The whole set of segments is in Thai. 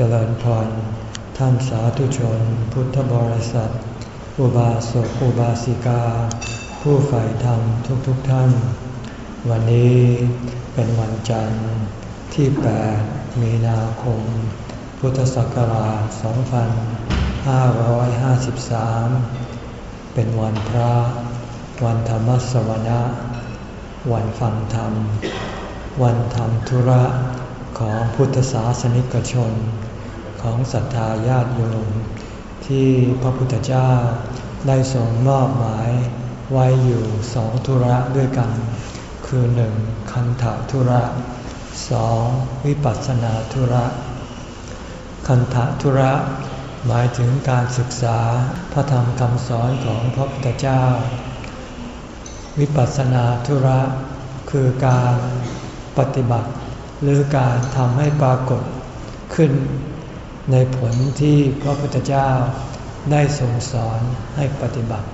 เจริญพรท่านสาธุชน พุทธบริษัท อุบาสกอุบาสิกา ผู้ใฝ่ธรรมทุกๆทท่าน วันนี้เป็นวันจันทร์ที่ 8 มีนาคม พุทธศักราช 2553 เป็นวันพระ วันธรรมสวนะ วันฟังธรรม วันทำธุระของพุทธศาสนิกชน ของศรัทธาญาติโยมที่พระพุทธเจ้าได้ทรงมอบหมายไว้อยู่สองธุระด้วยกัน คือหนึ่งคันธธุระสองวิปัสสนาธุระ คันธธุระ หมายถึงการศึกษาพระธรรมคำสอนของพระพุทธเจ้า วิปัสสนาธุระ คือการปฏิบัติ หรือการทำให้ปรากฏขึ้น ในผลที่พระพุทธเจ้าได้ทรงสอนให้ปฏิบัติ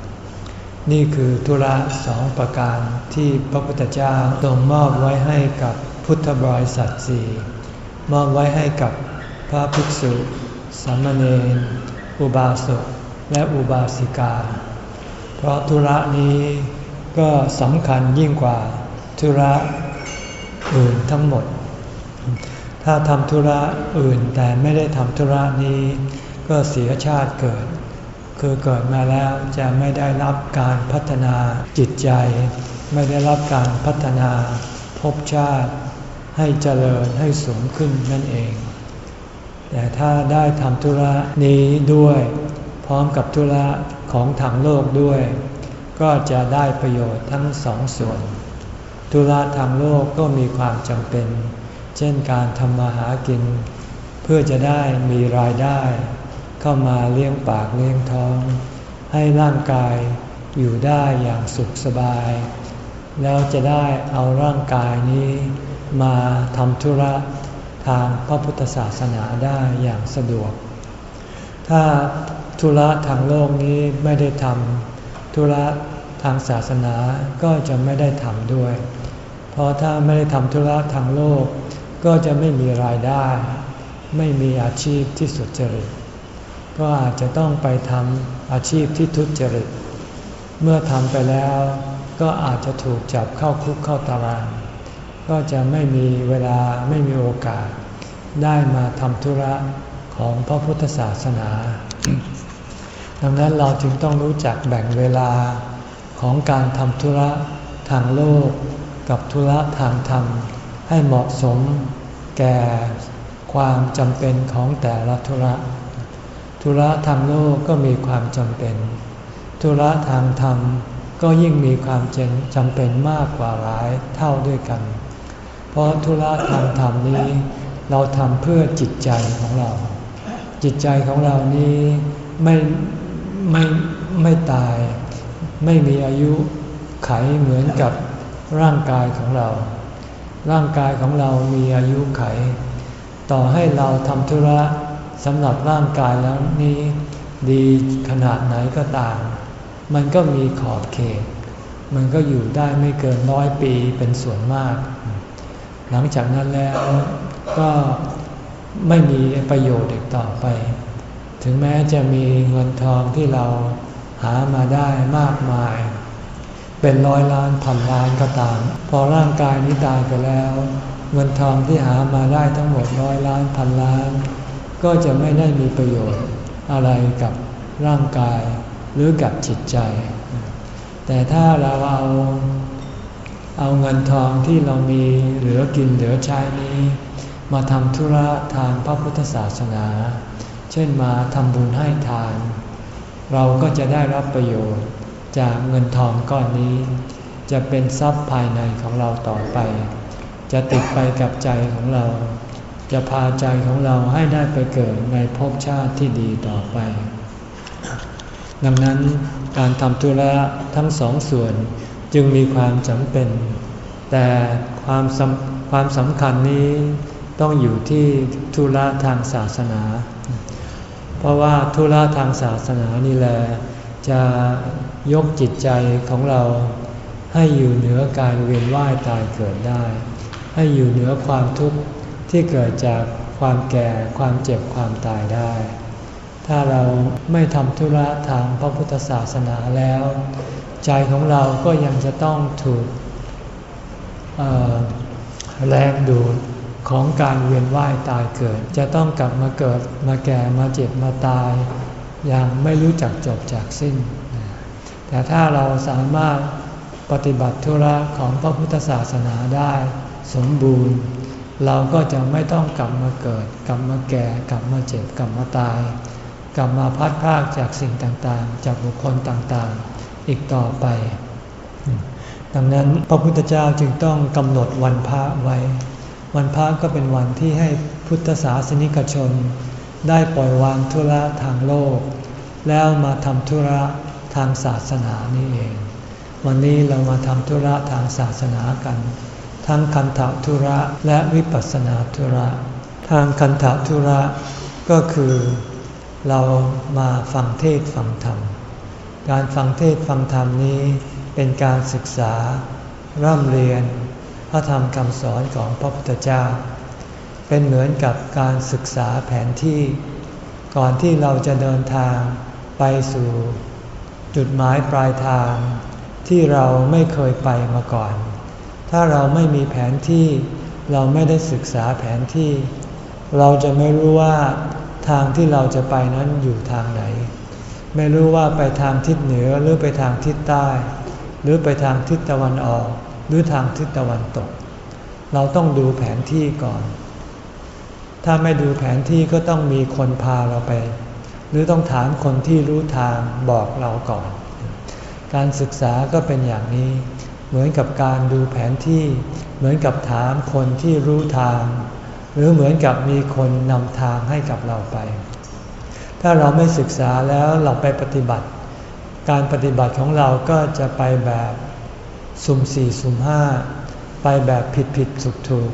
นี่คือธุระสองประการที่พระพุทธเจ้าทรงมอบไว้ให้กับพุทธบริษัทสี่มอบไว้ให้กับพระภิกษุ สามเณร อุบาสก และอุบาสิกา เพราะธุระนี้ก็สำคัญยิ่งกว่าธุระอื่นทั้งหมด ถ้าทำธุระอื่นแต่ไม่ได้ทำธุระนี้ ก็เสียชาติเกิด คือเกิดมาแล้วจะไม่ได้รับการพัฒนาจิตใจ ไม่ได้รับการพัฒนาภพชาติ ให้เจริญให้สูงขึ้นนั่นเอง แต่ถ้าได้ทำธุระนี้ด้วย พร้อมกับธุระของทางโลกด้วย ก็จะได้ประโยชน์ทั้งสองส่วน ธุระทางโลกก็มีความจำเป็น เช่นการทำมาหากิน เพื่อจะได้มีรายได้ เข้ามาเลี้ยงปากเลี้ยงท้อง ให้ร่างกายอยู่ได้อย่างสุขสบาย แล้วจะได้เอาร่างกายนี้มาทำธุระทางพระพุทธศาสนาได้อย่างสะดวก ถ้าธุระทางโลกนี้ไม่ได้ทำธุระทางศาสนาก็จะไม่ได้ทำด้วย เพราะถ้าไม่ได้ทำธุระทางโลก ก็จะไม่มีรายได้ ไม่มีอาชีพที่สุจริต ก็อาจจะต้องไปทำอาชีพที่ทุจริต เมื่อทำไปแล้วก็อาจจะถูกจับเข้าคุกเข้าตาราง ก็จะไม่มีเวลาไม่มีโอกาส ได้มาทำธุระของพระพุทธศาสนา ดังนั้นเราจึงต้องรู้จักแบ่งเวลาของการทำธุระทางโลกกับธุระทางธรรม ให้เหมาะสมแก่ความจำเป็นของแต่ละธุระ ธุระทางโลกก็มีความจำเป็น ธุระทางธรรมก็ยิ่งมีความจำเป็นมากกว่าหลายเท่าด้วยกัน เพราะธุระทางธรรมนี้เราทำเพื่อจิตใจของเรา จิตใจของเรานี้ไม่ไม่ไม่ตาย ไม่มีอายุไขเหมือนกับร่างกายของเรา ร่างกายของเรามีอายุไข ต่อให้เราทำธุระสำหรับร่างกายแล้วนี้ ดีขนาดไหนก็ตาม มันก็มีขอบเขต มันก็อยู่ได้ไม่เกินร้อยปีเป็นส่วนมาก หลังจากนั้นแล้วก็ไม่มีประโยชน์อีกต่อไป ถึงแม้จะมีเงินทองที่เราหามาได้มากมาย เป็นร้อยล้านพันล้านก็ตาม พอร่างกายนี้ตายไปแล้ว เงินทองที่หามาได้ทั้งหมดร้อยล้านพันล้าน ก็จะไม่ได้มีประโยชน์อะไรกับร่างกายหรือกับจิตใจ แต่ถ้าเราเอา เอาเงินทองที่เรามีเหลือกินเหลือใช้นี้ มาทำธุระทางพระพุทธศาสนา เช่นมาทำบุญให้ทาน เราก็จะได้รับประโยชน์ จากเงินทองก้อนนี้ จะเป็นทรัพย์ภายในของเราต่อไป จะติดไปกับใจของเรา จะพาใจของเราให้ได้ไปเกิดในภพชาติที่ดีต่อไป ดังนั้นการทำธุระทั้งสองส่วนจึงมีความจำเป็น แต่ความสำความสำคัญนี้ต้องอยู่ที่ธุระทางศาสนา เพราะว่าธุระทางศาสนานี่แหละจะ ยกจิตใจของเราให้อยู่เหนือการเวียนว่ายตายเกิดได้ ให้อยู่เหนือความทุกข์ที่เกิดจากความแก่ความเจ็บความตายได้ ถ้าเราไม่ทำธุระทางพระพุทธศาสนาแล้ว ใจของเราก็ยังจะต้องถูกแรงดูดของการเวียนว่ายตายเกิด จะต้องกลับมาเกิดมาแก่มาเจ็บมาตาย อย่างไม่รู้จักจบจากสิ้น แต่ถ้าเราสามารถปฏิบัติธุระของพระพุทธศาสนาได้สมบูรณ์ เราก็จะไม่ต้องกลับมาเกิด กลับมาแก่ กลับมาเจ็บ กลับมาตาย กลับมาพัดพากจากสิ่งต่างๆ จากบุคคลต่างๆ อีกต่อไป ดังนั้นพระพุทธเจ้าจึงต้องกำหนดวันพระไว้ วันพระก็เป็นวันที่ให้พุทธศาสนิกชน ได้ปล่อยวางธุระทางโลก แล้วมาทำธุระ ทางศาสนานี่เอง วันนี้เรามาทำธุระทางศาสนากัน ทั้งคันธธุระและวิปัสสนาธุระ ทางคันธธุระก็คือเรามาฟังเทศฟังธรรม การฟังเทศฟังธรรมนี้เป็นการศึกษาร่ำเรียน พระธรรมคำสอนของพระพุทธเจ้า เป็นเหมือนกับการศึกษาแผนที่ ก่อนที่เราจะเดินทางไปสู่ จุดหมายปลายทางที่เราไม่เคยไปมาก่อน ถ้าเราไม่มีแผนที่เราไม่ได้ศึกษาแผนที่ เราจะไม่รู้ว่าทางที่เราจะไปนั้นอยู่ทางไหน ไม่รู้ว่าไปทางทิศเหนือหรือไปทางทิศใต้ หรือไปทางทิศตะวันออก หรือทางทิศตะวันตก เราต้องดูแผนที่ก่อน ถ้าไม่ดูแผนที่ก็ต้องมีคนพาเราไป รือต้องถามคนที่รู้ทางบอกเราก่อน การศึกษาก็เป็นอย่างนี้ เหมือนกับการดูแผนที่ เหมือนกับถามคนที่รู้ทาง หรือเหมือนกับมีคนนำทางให้กับเราไป ถ้าเราไม่ศึกษาแล้วเราไปปฏิบัติ การปฏิบัติของเราก็จะไปแบบสุ่มสี่สุ่มห้าไปแบบผิดผิดถูกถูก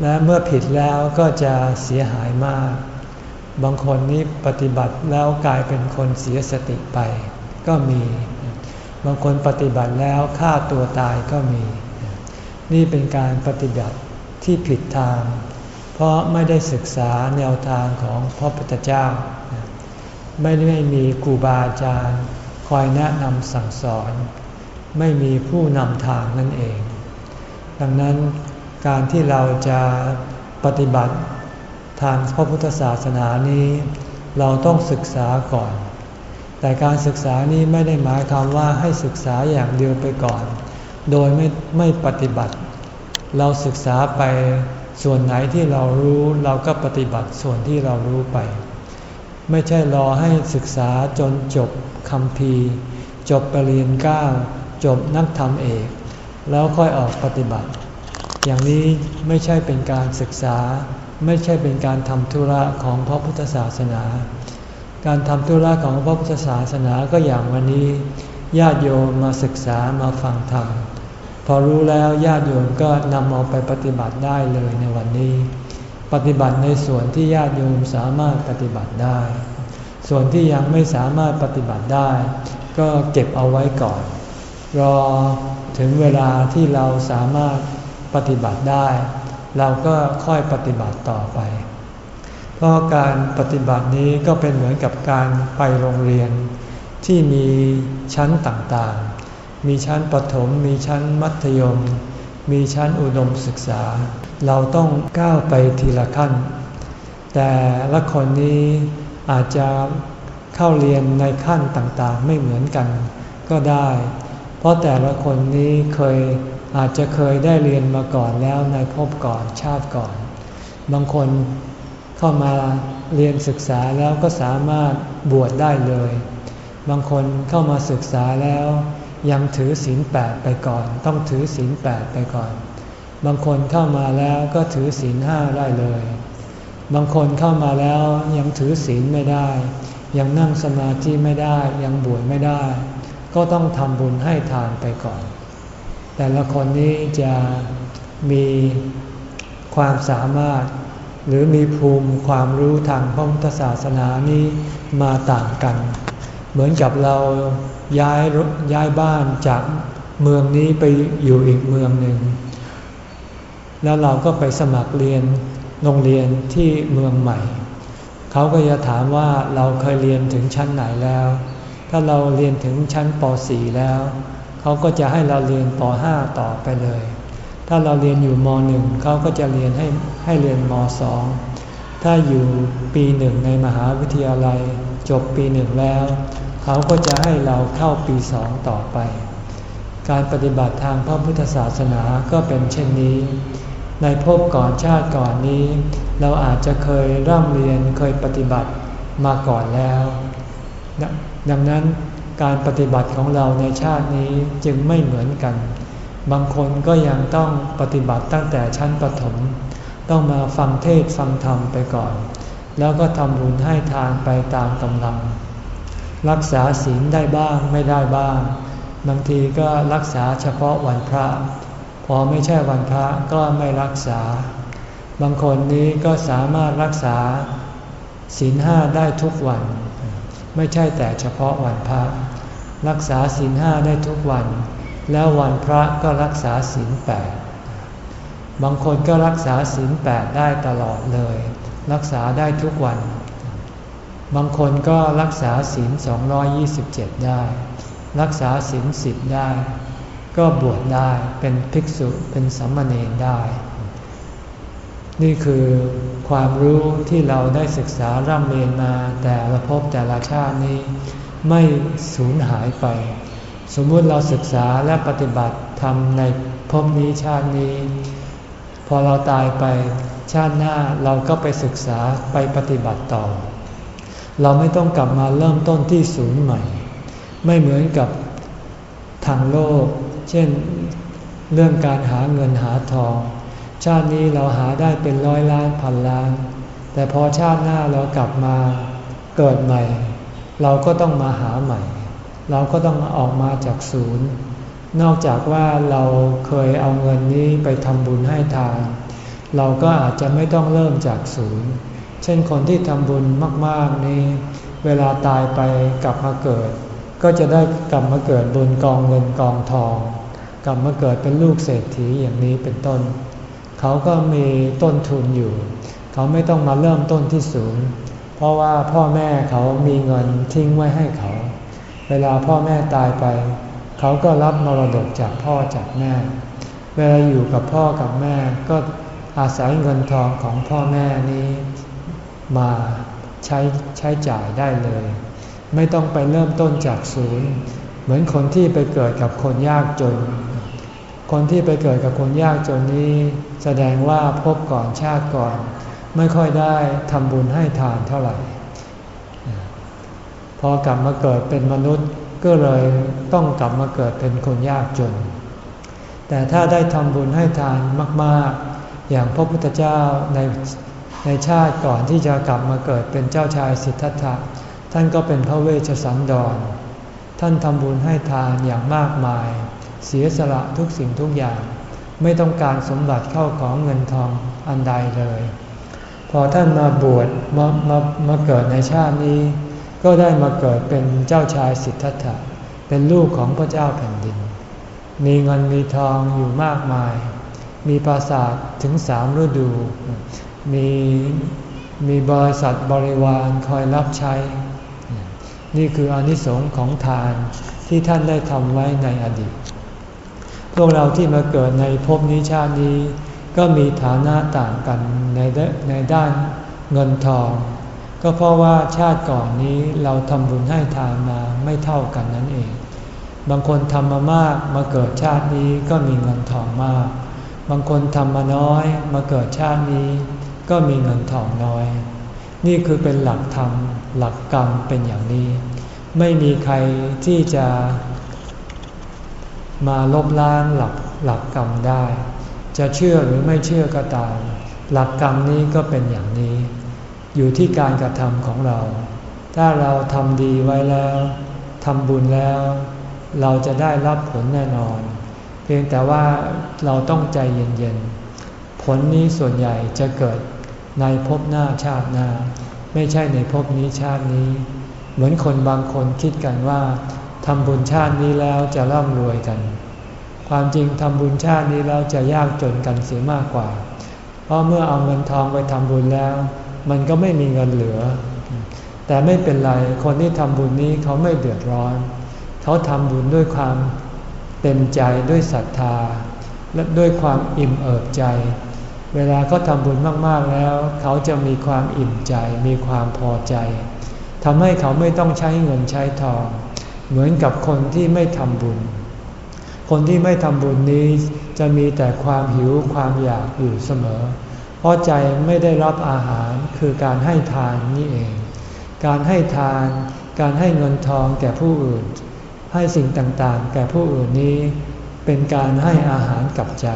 และเมื่อผิดแล้วก็จะเสียหายมาก บางคนนี้ปฏิบัติแล้วกลายเป็นคนเสียสติไป ก็มี บางคนปฏิบัติแล้วฆ่าตัวตายก็มี นี่เป็นการปฏิบัติที่ผิดทาง เพราะไม่ได้ศึกษาแนวทางของพระพุทธเจ้า ไม่ได้มีครูบาอาจารย์คอยแนะนำสั่งสอน ไม่มีผู้นำทางนั่นเอง ดังนั้นการที่เราจะปฏิบัติ ทางพระพุทธศาสนานี้ เราต้องศึกษาก่อน แต่การศึกษานี้ไม่ได้หมายความว่าให้ศึกษาอย่างเดียวไปก่อน โดยไม่ไม่ปฏิบัติ เราศึกษาไปส่วนไหนที่เรารู้เราก็ปฏิบัติส่วนที่เรารู้ไป ไม่ใช่รอให้ศึกษาจนจบคำพีจบปรริญญาเก้าจบนักธรรมเอก แล้วค่อยออกปฏิบัติ อย่างนี้ไม่ใช่เป็นการศึกษา ไม่ใช่เป็นการทำธุระของพระพุทธศาสนา การทำธุระของพระพุทธศาสนาก็อย่างวันนี้ญาติโยมมาศึกษามาฟังธรรมพอรู้แล้วญาติโยมก็นำเอาไปปฏิบัติได้เลยในวันนี้ ปฏิบัติในส่วนที่ญาติโยมสามารถปฏิบัติได้ ส่วนที่ยังไม่สามารถปฏิบัติได้ ก็เก็บเอาไว้ก่อน รอถึงเวลาที่เราสามารถปฏิบัติได้ เราก็ค่อยปฏิบัติต่อไป เพราะการปฏิบัตินี้ก็เป็นเหมือนกับการไปโรงเรียน ที่มีชั้นต่างๆ มีชั้นประถม มีชั้นมัธยม มีชั้นอุดมศึกษา เราต้องก้าวไปทีละขั้น แต่ละคนนี้อาจจะเข้าเรียนในขั้นต่างๆ ไม่เหมือนกันก็ได้ เพราะแต่ละคนนี้เคย อาจจะเคยได้เรียนมาก่อนแล้วในภพก่อนชาติก่อน บางคนเข้ามาเรียนศึกษาแล้วก็สามารถบวชได้เลย บางคนเข้ามาศึกษาแล้วยังถือศีลแปดไปก่อน ต้องถือศีลแปดไปก่อน บางคนเข้ามาแล้วก็ถือศีลห้าได้เลย บางคนเข้ามาแล้วยังถือศีลไม่ได้ ยังนั่งสมาธิไม่ได้ ยังบวชไม่ได้ ก็ต้องทำบุญให้ทานไปก่อน แต่ละคนนี้จะมีความสามารถ หรือมีภูมิความรู้ทางพระพุทธศาสนานี้มาต่างกัน เหมือนกับเราย้ายย้ายบ้านจากเมืองนี้ไปอยู่อีกเมืองหนึ่ง แล้วเราก็ไปสมัครเรียนโรงเรียนที่เมืองใหม่ เขาก็จะถามว่าเราเคยเรียนถึงชั้นไหนแล้ว ถ้าเราเรียนถึงชั้นป .4 แล้ว เขาก็จะให้เราเรียนป .5 ต่อไปเลย ถ้าเราเรียนอยู่ม .1 เขาก็จะเรียนให้ให้เรียนม .2 ถ้าอยู่ปีหนึ่งในมหาวิทยาลัย จบปีหนึ่งแล้ว เขาก็จะให้เราเข้าปีสองต่อไป การปฏิบัติทางพระพุทธศาสนาก็เป็นเช่นนี้ ในภพก่อนชาติก่อนนี้ เราอาจจะเคยร่ำเรียนเคยปฏิบัติมาก่อนแล้ว ดังนั้น การปฏิบัติของเราในชาตินี้จึงไม่เหมือนกัน บางคนก็ยังต้องปฏิบัติตั้งแต่ชั้นปฐมต้องมาฟังเทศฟังธรรมไปก่อน แล้วก็ทำบุญให้ทานไปตามกำลัง รักษาศีลได้บ้างไม่ได้บ้าง บางทีก็รักษาเฉพาะวันพระ พอไม่ใช่วันพระก็ไม่รักษา บางคนนี้ก็สามารถรักษาศีลห้าได้ทุกวัน ไม่ใช่แต่เฉพาะวันพระ รักษาศีลห้าได้ทุกวัน แล้ววันพระก็รักษาศีลแปดบางคนก็รักษาศีลแปดได้ตลอดเลย รักษาได้ทุกวัน บางคนก็รักษาศีล227 ได้ รักษาศีลสิบได้ ก็บวชได้เป็นภิกษุเป็นสัมมาเนรได้ นี่คือความรู้ที่เราได้ศึกษาร่ำเรียนมาแต่ละภพแต่ละชาตินี้ ไม่สูญหายไป สมมุติเราศึกษาและปฏิบัติทำในภพนี้ชาตินี้ พอเราตายไปชาติหน้าเราก็ไปศึกษาไปปฏิบัติต่อ เราไม่ต้องกลับมาเริ่มต้นที่ศูนย์ใหม่ ไม่เหมือนกับทางโลก เช่น เรื่องการหาเงินหาทอง ชาตินี้เราหาได้เป็นร้อยล้านพันล้าน แต่พอชาติหน้าเรากลับมาเกิดใหม่ เราก็ต้องมาหาใหม่ เราก็ต้องออกมาจากศูนย์ นอกจากว่าเราเคยเอาเงินนี้ไปทำบุญให้ทานเราก็อาจจะไม่ต้องเริ่มจากศูนย์ เช่นคนที่ทำบุญมาก ๆ นี้ เวลาตายไปกลับมาเกิด ก็จะได้กลับมาเกิดบนกองเงินกองทอง กลับมาเกิดเป็นลูกเศรษฐีอย่างนี้เป็นต้น เขาก็มีต้นทุนอยู่ เขาไม่ต้องมาเริ่มต้นที่ศูนย์ เพราะว่าพ่อแม่เขามีเงินทิ้งไว้ให้เขา เวลาพ่อแม่ตายไป เขาก็รับมรดกจากพ่อจากแม่ เวลาอยู่กับพ่อกับแม่ก็อาศัยเงินทองของพ่อแม่นี้มาใช้ใช้จ่ายได้เลย ไม่ต้องไปเริ่มต้นจากศูนย์ เหมือนคนที่ไปเกิดกับคนยากจน คนที่ไปเกิดกับคนยากจนนี้ แสดงว่าพบก่อนชาติก่อน ไม่ค่อยได้ทำบุญให้ทานเท่าไหร่ พอกลับมาเกิดเป็นมนุษย์ก็เลยต้องกลับมาเกิดเป็นคนยากจน แต่ถ้าได้ทำบุญให้ทานมากๆ อย่างพระพุทธเจ้าในในชาติก่อนที่จะกลับมาเกิดเป็นเจ้าชายสิทธัตถะท่านก็เป็นพระเวชสันดร ท่านทำบุญให้ทานอย่างมากมาย เสียสละทุกสิ่งทุกอย่าง ไม่ต้องการสมบัติเข้าของเงินทองอันใดเลย พอท่านมาบวชมามามาเกิดในชาตินี้ ก็ได้มาเกิดเป็นเจ้าชายสิทธัตถะเป็นลูกของพระเจ้าแผ่นดิน มีเงินมีทองอยู่มากมาย มีปราสาทถึงสามฤดู มีมีบริษัทบริวารคอยรับใช้ นี่คืออนิสงค์ของทานที่ท่านได้ทำไว้ในอดีต พวกเราที่มาเกิดในภพนี้ชาตินี้ ก็มีฐานะต่างกันในในด้านเงินทอง ก็เพราะว่าชาติก่อนนี้เราทำบุญให้ทานมาไม่เท่ากันนั่นเอง บางคนทำมามากมาเกิดชาตินี้ก็มีเงินทองมาก บางคนทำมาน้อยมาเกิดชาตินี้ ก็มีเงินทองน้อย นี่คือเป็นหลักธรรมหลักกรรมเป็นอย่างนี้ ไม่มีใครที่จะ มาลบล้างหลักหลักกรรมได้ จะเชื่อหรือไม่เชื่อก็ตาม หลักกรรมนี้ก็เป็นอย่างนี้ อยู่ที่การกระทำของเรา ถ้าเราทำดีไว้แล้วทำบุญแล้ว เราจะได้รับผลแน่นอน เพียงแต่ว่าเราต้องใจเย็นๆ ผลนี้ส่วนใหญ่จะเกิดในภพหน้าชาติหน้า ไม่ใช่ในภพนี้ชาตินี้ เหมือนคนบางคนคิดกันว่าำบุญชาตินี้แล้วจะร่ำรวยกัน ความจริงทำบุญชาตินี้แล้วจะยากจนกันเสียมากกว่า เพราะเมื่อเอาเงินทองไปทำบุญแล้ว มันก็ไม่มีเงินเหลือ แต่ไม่เป็นไร คนที่ทำบุญนี้เขาไม่เดือดร้อน เขาทำบุญด้วยความเต็มใจด้วยศรัทธา และด้วยความอิ่มเอิบใจ เวลาเขาทำบุญมากๆแล้ว เขาจะมีความอิ่มใจ มีความพอใจทำให้เขาไม่ต้องใช้เงินใช้ทอง เหมือนกับคนที่ไม่ทำบุญ คนที่ไม่ทำบุญนี้จะมีแต่ความหิวความอยากอยู่เสมอ เพราะใจไม่ได้รับอาหารคือการให้ทานนี่เอง การให้ทาน การให้เงินทองแก่ผู้อื่น ให้สิ่งต่างๆ แก่ผู้อื่นนี้ เป็นการให้อาหารกับใจ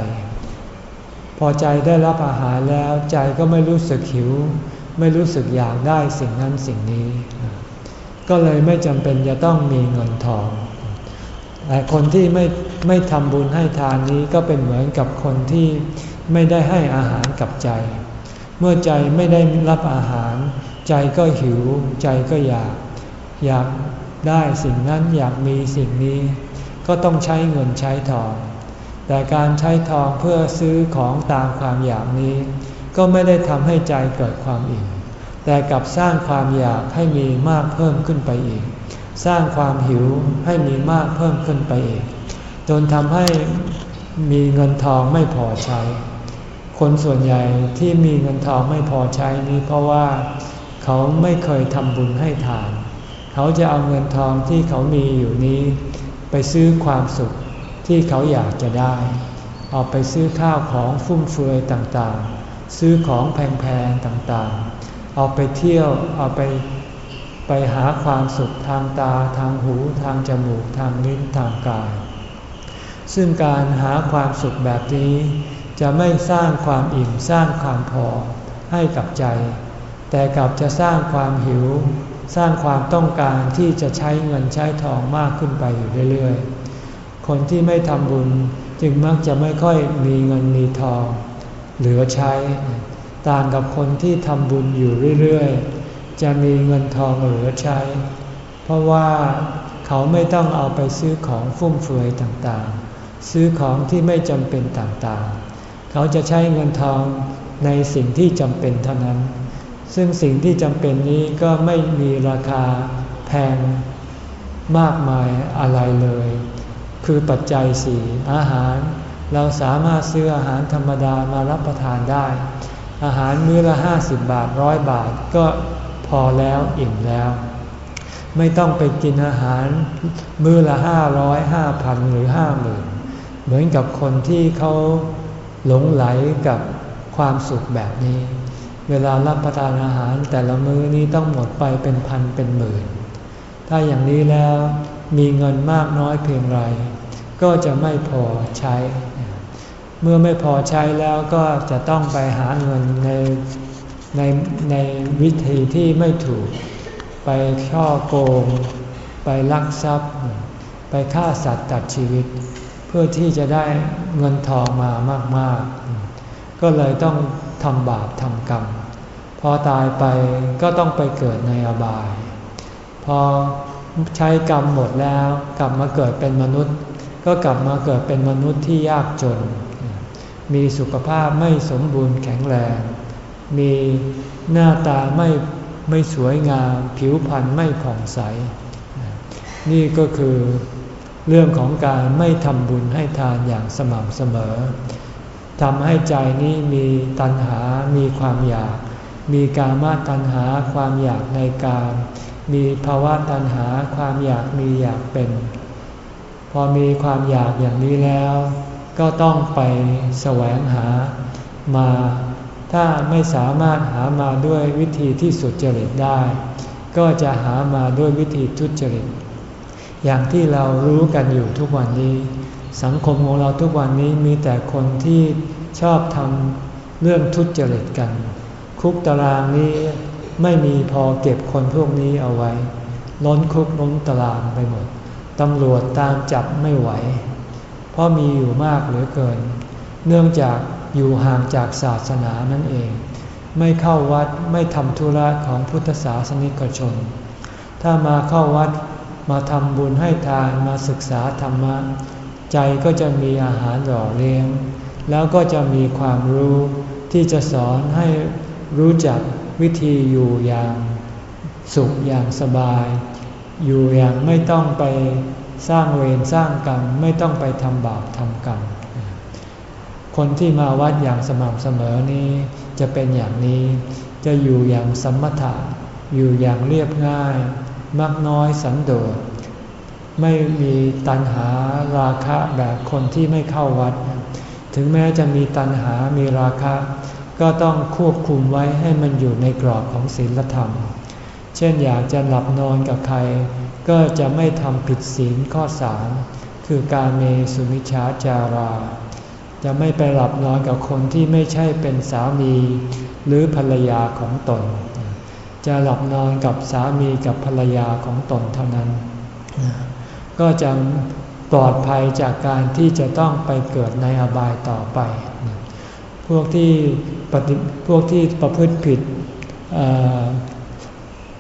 พอใจได้รับอาหารแล้วใจก็ไม่รู้สึกหิว ไม่รู้สึกอยากได้สิ่งนั้นสิ่งนี้ ก็เลยไม่จำเป็นจะต้องมีเงินทองแต่คนที่ไม่ไม่ทำบุญให้ทานนี้ก็เป็นเหมือนกับคนที่ไม่ได้ให้อาหารกับใจ เมื่อใจไม่ได้รับอาหาร ใจก็หิว ใจก็อยาก อยากได้สิ่งนั้นอยากมีสิ่งนี้ ก็ต้องใช้เงินใช้ทอง แต่การใช้ทองเพื่อซื้อของตามความอยากนี้ ก็ไม่ได้ทำให้ใจเกิดความอิ่ม แต่กลับสร้างความอยากให้มีมากเพิ่มขึ้นไปอีก สร้างความหิวให้มีมากเพิ่มขึ้นไปอีก จนทำให้มีเงินทองไม่พอใช้ คนส่วนใหญ่ที่มีเงินทองไม่พอใช้นี้เพราะว่าเขาไม่เคยทำบุญให้ทาน เขาจะเอาเงินทองที่เขามีอยู่นี้ ไปซื้อความสุขที่เขาอยากจะได้ เอาไปซื้อข้าวของฟุ่มเฟือยต่างๆ ซื้อของแพงๆต่างๆ เอาไปเที่ยวเอาไปไปหาความสุขทางตาทางหูทางจมูกทางลิ้นทางกาย ซึ่งการหาความสุขแบบนี้ จะไม่สร้างความอิ่มสร้างความพอให้กับใจ แต่กลับจะสร้างความหิว สร้างความต้องการที่จะใช้เงินใช้ทองมากขึ้นไปอยู่เรื่อยๆ คนที่ไม่ทำบุญจึงมักจะไม่ค่อยมีเงินมีทอง เหลือใช้ ต่างกับคนที่ทำบุญอยู่เรื่อยๆ จะมีเงินทองเหลือใช้ เพราะว่าเขาไม่ต้องเอาไปซื้อของฟุ่มเฟือยต่างๆ ซื้อของที่ไม่จำเป็นต่างๆ เขาจะใช้เงินทองในสิ่งที่จำเป็นเท่านั้น ซึ่งสิ่งที่จำเป็นนี้ก็ไม่มีราคาแพงมากมายอะไรเลย คือปัจจัยสี่อาหาร เราสามารถซื้ออาหารธรรมดามารับประทานได้ อาหารมื้อละห้าสิบบาทร้อยบาทก็พอแล้วอิ่มแล้ว ไม่ต้องไปกินอาหารมื้อละห้าร้อยห้าพันหรือห้าหมื่นเหมือนกับคนที่เขาหลงไหลกับความสุขแบบนี้ เวลารับประทานอาหารแต่ละมื้อนี้ต้องหมดไปเป็นพันเป็นหมื่น ถ้าอย่างนี้แล้วมีเงินมากน้อยเพียงไร ก็จะไม่พอใช้ เมื่อไม่พอใช้แล้วก็จะต้องไปหาเงินในในในวิธีที่ไม่ถูก ไปช่อโกง ไปลักทรัพย์ ไปฆ่าสัตว์ตัดชีวิต เพื่อที่จะได้เงินทองมามาก ๆ ก็เลยต้องทำบาปทำกรรม พอตายไปก็ต้องไปเกิดในอบาย พอใช้กรรมหมดแล้ว กลับมาเกิดเป็นมนุษย์ ก็กลับมาเกิดเป็นมนุษย์ที่ยากจน มีสุขภาพไม่สมบูรณ์แข็งแรง มีหน้าตาไม่ไม่สวยงาม ผิวพรรณไม่ผ่องใส นี่ก็คือเรื่องของการไม่ทำบุญให้ทานอย่างสม่ำเสมอทำให้ใจนี้มีตัณหา มีความอยาก มีกามาตัณหา ความอยากในการมีภาวะตัณหา ความอยากมีอยากเป็น พอมีความอยากอย่างนี้แล้ว ก็ต้องไปแสวงหามา ถ้าไม่สามารถหามาด้วยวิธีที่สุจริตได้ ก็จะหามาด้วยวิธีทุจริต อย่างที่เรารู้กันอยู่ทุกวันนี้ สังคมของเราทุกวันนี้มีแต่คนที่ชอบทำเรื่องทุจริตกัน คุกตารางนี้ไม่มีพอเก็บคนพวกนี้เอาไว้ ล้นคุกล้นตารางไปหมด ตำรวจตามจับไม่ไหว เพราะมีอยู่มากเหลือเกิน เนื่องจากอยู่ห่างจากศาสนานั่นเอง ไม่เข้าวัดไม่ทำธุระของพุทธศาสนิกชน ถ้ามาเข้าวัดมาทำบุญให้ทานมาศึกษาธรรมะ ใจก็จะมีอาหารหล่อเลี้ยง แล้วก็จะมีความรู้ที่จะสอนให้รู้จักวิธีอยู่อย่างสุขอย่างสบาย อยู่อย่างไม่ต้องไป สร้างเวรสร้างกรรมไม่ต้องไปทำบาปทำกรรม คนที่มาวัดอย่างสม่ำเสมอนี้จะเป็นอย่างนี้ จะอยู่อย่างสมถะ อยู่อย่างเรียบง่าย มักน้อยสันโดษ ไม่มีตัณหาราคะแบบคนที่ไม่เข้าวัด ถึงแม้จะมีตัณหามีราคะ ก็ต้องควบคุมไว้ให้มันอยู่ในกรอบของศีลธรรม เช่นอยากจะหลับนอนกับใคร ก็จะไม่ทำผิดศีลข้อสามคือการเมสุมิชาจารา จะไม่ไปหลับนอนกับคนที่ไม่ใช่เป็นสามีหรือภรรยาของตน จะหลับนอนกับสามีกับภรรยาของตนเท่านั้น ก็จะปลอดภัยจากการที่จะต้องไปเกิดในอบายต่อไป พวกที่ปฏิพวกที่ประพฤติผิด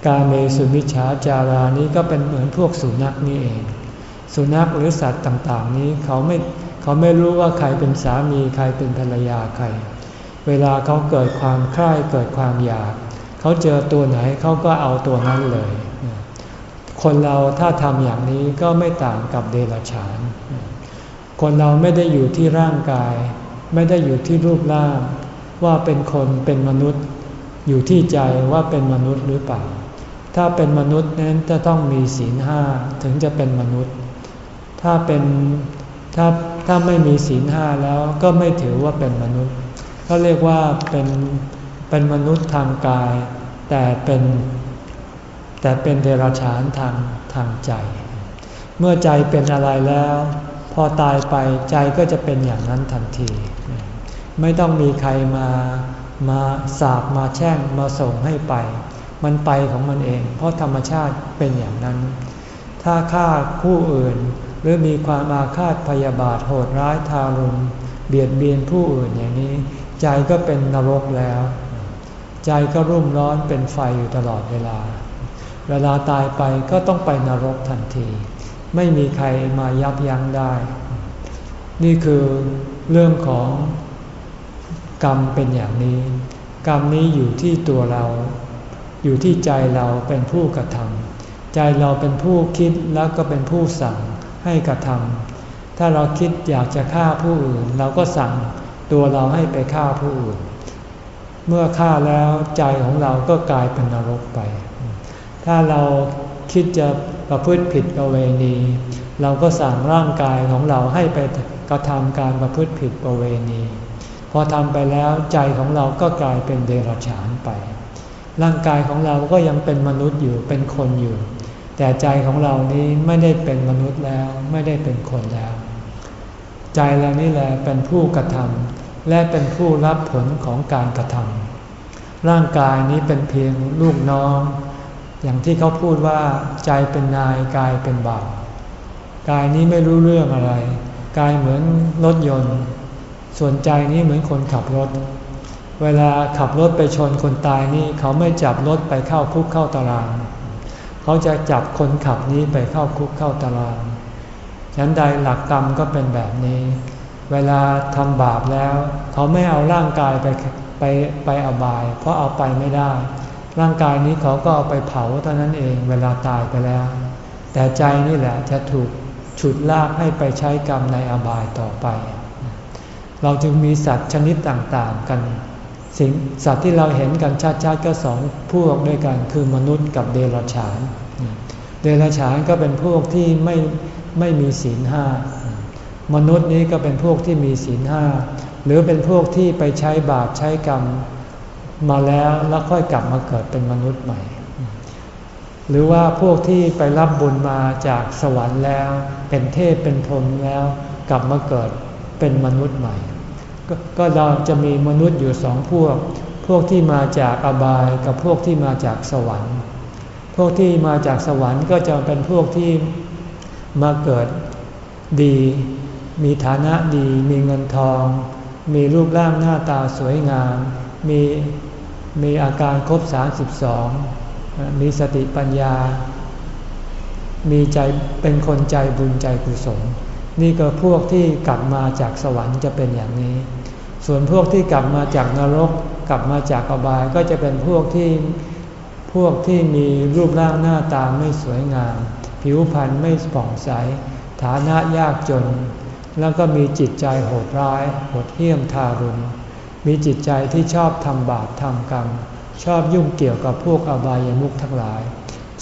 การเมสุมิชาจารานี้ก็เป็นเหมือนพวกสุนัขนี่เอง สุนัขหรือสัตว์ต่างๆ นี้เขาไม่เขาไม่รู้ว่าใครเป็นสามีใครเป็นภรรยาใคร เวลาเขาเกิดความคล้ายเกิดความอยาก เขาเจอตัวไหนเขาก็เอาตัวนั้นเลย คนเราถ้าทำอย่างนี้ก็ไม่ต่างกับเดรัจฉาน คนเราไม่ได้อยู่ที่ร่างกาย ไม่ได้อยู่ที่รูปร่าง ว่าเป็นคนเป็นมนุษย์ อยู่ที่ใจว่าเป็นมนุษย์หรือเปล่า ถ้าเป็นมนุษย์นั้นจะต้องมีศีลห้าถึงจะเป็นมนุษย์ ถ้าเป็นถ้าถ้าไม่มีศีลห้าแล้วก็ไม่ถือว่าเป็นมนุษย์ก็เรียกว่าเป็นเป็นมนุษย์ทางกาย แต่เป็นแต่เป็นเดรัจฉานทางทางใจ เมื่อใจเป็นอะไรแล้ว พอตายไปใจก็จะเป็นอย่างนั้นทันที ไม่ต้องมีใครมามาสาบมาแช่งมาส่งให้ไป มันไปของมันเอง เพราะธรรมชาติเป็นอย่างนั้น ถ้าฆ่าผู้อื่น หรือมีความอาฆาตพยาบาทโหดร้ายทารุณเบียดเบียนผู้อื่นอย่างนี้ ใจก็เป็นนรกแล้ว ใจก็รุ่มร้อนเป็นไฟอยู่ตลอดเวลา เวลาตายไปก็ต้องไปนรกทันที ไม่มีใครมายับยั้งได้ นี่คือเรื่องของกรรมเป็นอย่างนี้ กรรมนี้อยู่ที่ตัวเรา อยู่ที่ใจเราเป็นผู้กระทำใจเราเป็นผู้คิดแล้วก็เป็นผู้สั่งให้กระทำถ้าเราคิดอยากจะฆ่าผู้อื่น เราก็สั่งตัวเราให้ไปฆ่าผู้อื่น เมื่อฆ่าแล้วใจของเราก็กลายเป็นนรกไป ถ้าเราคิดจะประพฤติผิดประเวณี เราก็สั่งร่างกายของเราให้ไปกระทำการประพฤติผิดประเวณี พอทำไปแล้วใจของเราก็กลายเป็นเดรัจฉานไป ร่างกายของเราก็ยังเป็นมนุษย์อยู่เป็นคนอยู่ แต่ใจของเรานี้ไม่ได้เป็นมนุษย์แล้วไม่ได้เป็นคนแล้ว ใจเรานี่แหละเป็นผู้กระทำและเป็นผู้รับผลของการกระทำร่างกายนี้เป็นเพียงลูกน้อง อย่างที่เขาพูดว่าใจเป็นนายกายเป็นบ่าวกายนี้ไม่รู้เรื่องอะไร กายเหมือนรถยนต์ ส่วนใจนี้เหมือนคนขับรถ เวลาขับรถไปชนคนตายนี่เขาไม่จับรถไปเข้าคุกเข้าตาราง เขาจะจับคนขับนี้ไปเข้าคุกเข้าตารางฉันใดหลักกรรมก็เป็นแบบนี้ เวลาทำบาปแล้ว เขาไม่เอาร่างกายไปไปไปอบาย เพราะเอาไปไม่ได้ ร่างกายนี้เขาก็เอาไปเผาเท่านั้นเองเวลาตายไปแล้ว แต่ใจนี่แหละจะถูกฉุดลากให้ไปใช้กรรมในอบายต่อไป เราจึงมีสัตว์ชนิดต่างๆกัน สิ่งสัตว์ที่เราเห็นกันชัดๆก็สองพวกด้วยกันคือมนุษย์กับเดรัจฉาน เดรัจฉานก็เป็นพวกที่ไม่ไม่มีศีลห้ามนุษย์นี้ก็เป็นพวกที่มีศีลห้าหรือเป็นพวกที่ไปใช้บาปใช้กรรมมาแล้วแล้วค่อยกลับมาเกิดเป็นมนุษย์ใหม่ หรือว่าพวกที่ไปรับบุญมาจากสวรรค์แล้ว เป็นเทพเป็นพรหมแล้วกลับมาเกิดเป็นมนุษย์ใหม่ ก็เราจะมีมนุษย์อยู่สองพวก พวกที่มาจากอบายกับพวกที่มาจากสวรรค์ พวกที่มาจากสวรรค์ก็จะเป็นพวกที่มาเกิดดี มีฐานะดี มีเงินทอง มีรูปร่างหน้าตาสวยงาม มีมีอาการครบ 32 มีสติปัญญา มีใจเป็นคนใจบุญใจกุศล นี่ก็พวกที่กลับมาจากสวรรค์จะเป็นอย่างนี้ ส่วนพวกที่กลับมาจากนรก กลับมาจากอบายก็จะเป็นพวกที่พวกที่มีรูปร่างหน้าตาไม่สวยงาม ผิวพรรณไม่ผ่องใส ฐานะยากจน แล้วก็มีจิตใจโหดร้าย โหดเหี้ยมทารุณ มีจิตใจที่ชอบทำบาปทำกรรม ชอบยุ่งเกี่ยวกับพวกอบายามุขทั้งหลาย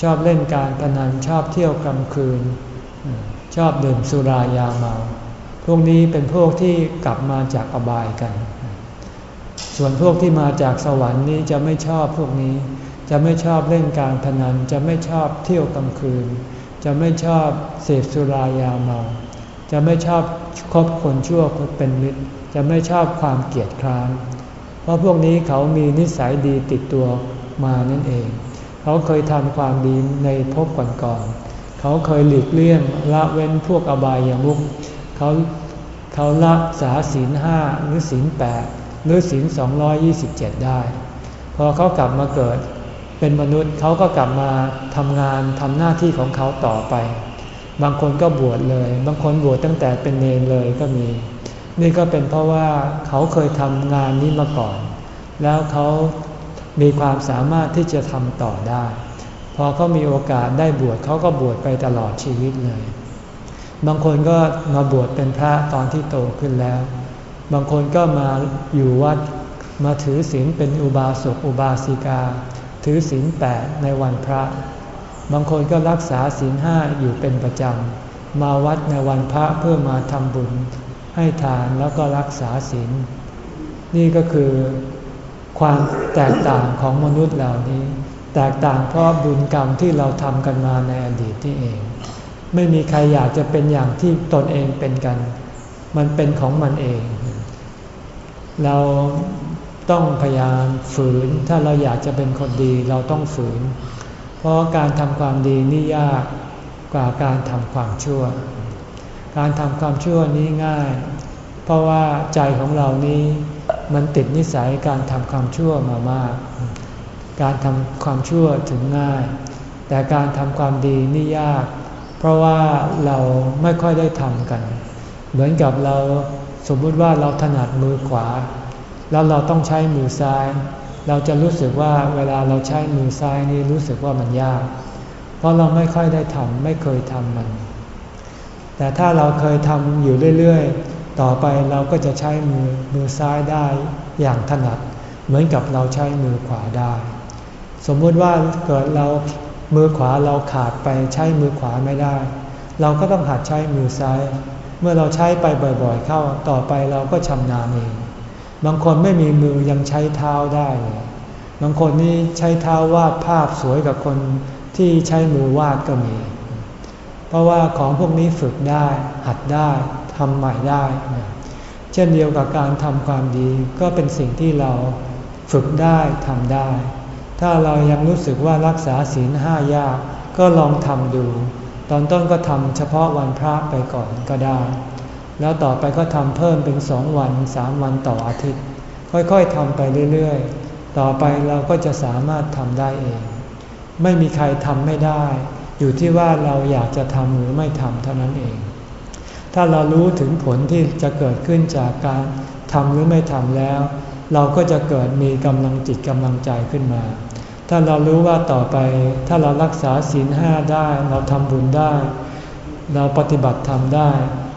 ชอบเล่นการพนันชอบเที่ยวกลางคืน ชอบดื่มสุรายาเมา พวกนี้เป็นพวกที่กลับมาจากอบายกัน ส่วนพวกที่มาจากสวรรค์นี้จะไม่ชอบพวกนี้ จะไม่ชอบเล่นการพนัน จะไม่ชอบเที่ยวกลางคืน จะไม่ชอบเสพสุรายาเมา จะไม่ชอบคบคนชั่วคนเป็นมิตร จะไม่ชอบความเกลียดคร้าน เพราะพวกนี้เขามีนิสัยดีติดตัวมานั่นเอง เขาเคยทำความดีในภพก่อนๆ เขาเคยหลีกเลี่ยงละเว้นพวกอบายอย่างมุขเขาเขาละสาศีลห้าหรือศีลแปดหรือศีลสองยี่สิบเจ็ดได้ พอเขากลับมาเกิด เป็นมนุษย์เขาก็กลับมาทำงานทำหน้าที่ของเขาต่อไป บางคนก็บวชเลย บางคนบวชตั้งแต่เป็นเนรเลยก็มี นี่ก็เป็นเพราะว่าเขาเคยทำงานนี้มาก่อน แล้วเขามีความสามารถที่จะทำต่อได้ พอเขามีโอกาสได้บวชเขาก็บวชไปตลอดชีวิตเลย บางคนก็มาบวชเป็นพระตอนที่โตขึ้นแล้ว บางคนก็มาอยู่วัดมาถือศีลเป็นอุบาสกอุบาสิกา ถือศีลแปดในวันพระ บางคนก็รักษาศีลห้าอยู่เป็นประจำ มาวัดในวันพระเพื่อมาทำบุญ ให้ทานแล้วก็รักษาศีล นี่ก็คือความแตกต่างของมนุษย์เหล่านี้ แตกต่างเพราะบุญกรรมที่เราทำกันมาในอดีตที่เอง ไม่มีใครอยากจะเป็นอย่างที่ตนเองเป็นกัน มันเป็นของมันเอง เราต้องพยายามฝืน ถ้าเราอยากจะเป็นคนดีเราต้องฝืน เพราะการทำความดีนี่ยากกว่าการทำความชั่ว การทำความชั่วนี้ง่าย เพราะว่าใจของเรานี้มันติดนิสัยการทำความชั่วมามาก การทำความชั่วถึงง่าย แต่การทำความดีนี่ยาก เพราะว่าเราไม่ค่อยได้ทำกัน เหมือนกับเราสมมุติว่าเราถนัดมือขวา แล้วเราต้องใช้มือซ้าย เราจะรู้สึกว่าเวลาเราใช้มือซ้ายนี่รู้สึกว่ามันยาก เพราะเราไม่ค่อยได้ทำไม่เคยทำมัน แต่ถ้าเราเคยทำอยู่เรื่อยๆ ต่อไปเราก็จะใช้มือมือซ้ายได้อย่างถนัด เหมือนกับเราใช้มือขวาได้ สมมุติว่าเกิดเรามือขวาเราขาดไปใช้มือขวาไม่ได้ เราก็ต้องหัดใช้มือซ้าย เมื่อเราใช้ไปบ่อยๆ เข้าต่อไปเราก็ชำนาญเองบางคนไม่มีมือยังใช้เท้าได้เลยบางคนนี่ใช้เท้าวาดภาพสวยกับคนที่ใช้มือวาดก็มี เพราะว่าของพวกนี้ฝึกได้ หัดได้ทำใหม่ได้ เช่นเดียวกับการทำความดีก็เป็นสิ่งที่เราฝึกได้ทำได้ ถ้าเรายังรู้สึกว่ารักษาศีลห้ายาก ก็ลองทำดู ตอนต้นก็ทำเฉพาะวันพระไปก่อนก็ได้ แล้วต่อไปก็ทำเพิ่มเป็นสองวันสามวันต่ออาทิตย์ ค่อยๆทำไปเรื่อยๆ ต่อไปเราก็จะสามารถทำได้เอง ไม่มีใครทำไม่ได้ อยู่ที่ว่าเราอยากจะทำหรือไม่ทำเท่านั้นเอง ถ้าเรารู้ถึงผลที่จะเกิดขึ้นจากการทำหรือไม่ทำแล้ว เราก็จะเกิดมีกำลังจิตกำลังใจขึ้นมา ถ้าเรารู้ว่าต่อไป ถ้าเรารักษาศีลห้าได้ เราทำบุญได้ เราปฏิบัติทำได้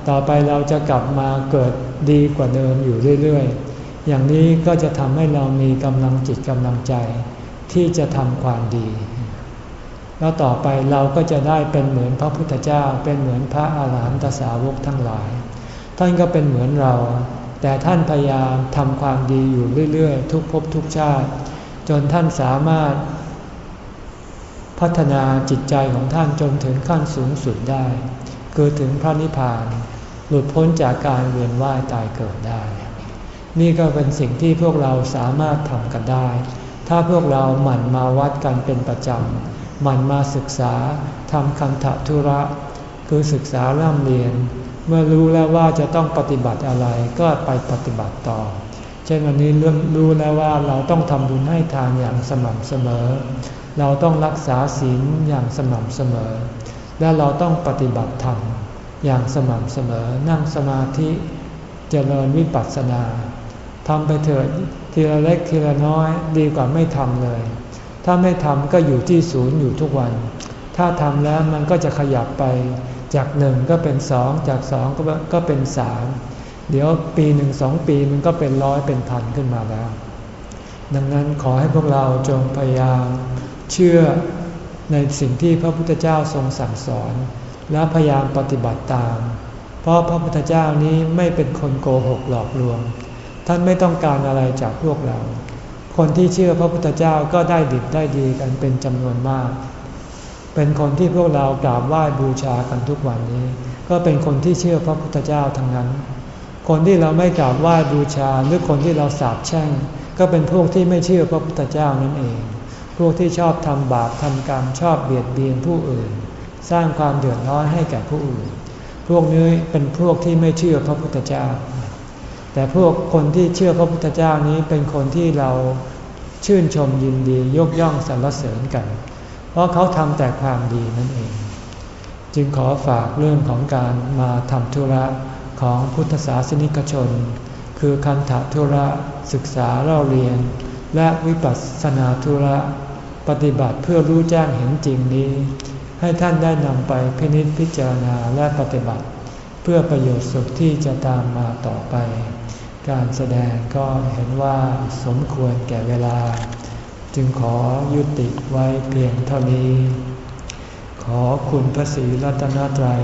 ต่อไปเราจะกลับมาเกิดดีกว่าเดิมอยู่เรื่อยๆ อย่างนี้ก็จะทำให้เรามีกำลังจิตกำลังใจ ที่จะทำความดี แล้วต่อไปเราก็จะได้เป็นเหมือนพระพุทธเจ้า เป็นเหมือนพระอาหารหันตสาวกทั้งหลาย ท่านก็เป็นเหมือนเรา แต่ท่านพยายามทำความดีอยู่เรื่อยๆ ทุกภพทุกชาติ จนท่านสามารถพัฒนาจิตใจของท่านจนถึงขั้นสูงสุดได้ คือถึงพระนิพพาน หลุดพ้นจากการเวียนว่ายตายเกิดได้ นี่ก็เป็นสิ่งที่พวกเราสามารถทำกันได้ ถ้าพวกเราหมั่นมาวัดกันเป็นประจำหมั่นมาศึกษาทำคันธทุระ คือศึกษาเร่ำเรียน เมื่อรู้แล้วว่าจะต้องปฏิบัติอะไรก็ไปปฏิบัติต่อ เช่นวันนี้เรื่องรู้แล้วว่าเราต้องทำบุญให้ทานอย่างสม่ำเสมอ เราต้องรักษาศีลอย่างสม่ำเสมอ และเราต้องปฏิบัติธรรมอย่างสม่ำเสมอ นั่งสมาธิเจริญวิปัสสนาทำไปเถิดทีละเล็กทีละน้อยดีกว่าไม่ทำเลย ถ้าไม่ทำก็อยู่ที่ศูนย์อยู่ทุกวัน ถ้าทำแล้วมันก็จะขยับไป จากหนึ่งก็เป็นสองจากสองก็เป็นสาม เดี๋ยวปีหนึ่งสองปีมันก็เป็นร้อยเป็นพันขึ้นมาแล้ว ดังนั้นขอให้พวกเราจงพยายามเชื่อในสิ่งที่พระพุทธเจ้าทรงสั่งสอน และพยายามปฏิบัติตาม เพราะพระพุทธเจ้านี้ไม่เป็นคนโกหกหลอกลวง ท่านไม่ต้องการอะไรจากพวกเรา คนที่เชื่อพระพุทธเจ้าก็ได้ดิบได้ดีกันเป็นจำนวนมาก เป็นคนที่พวกเรากราบไหว้บูชากันทุกวันนี้ ก็เป็นคนที่เชื่อพระพุทธเจ้าทั้งนั้น คนที่เราไม่กราบไหว้บูชา หรือคนที่เราสาบแช่ง ก็เป็นพวกที่ไม่เชื่อพระพุทธเจ้านั่นเอง พวกที่ชอบทำบาปทำกรรมชอบเบียดเบียนผู้อื่น สร้างความเดือดร้อนให้แก่ผู้อื่น พวกนี้เป็นพวกที่ไม่เชื่อพระพุทธเจ้า แต่พวกคนที่เชื่อพระพุทธเจ้านี้เป็นคนที่เราชื่นชมยินดียกย่องสรรเสริญกัน เพราะเขาทำแต่ความดีนั่นเอง จึงขอฝากเรื่องของการมาทำธุระ ของพุทธศาสนิกชน คือคันธธุระศึกษาเล่าเรียน และวิปัสสนาธุระปฏิบัติเพื่อรู้แจ้งเห็นจริงนี้ ให้ท่านได้นำไปพินิจพิจารณาและปฏิบัติ เพื่อประโยชน์สุขที่จะตามมาต่อไป การแสดงก็เห็นว่าสมควรแก่เวลา จึงขอยุติไว้เพียงเท่านี้ ขอคุณพระศรีรัตนตรัย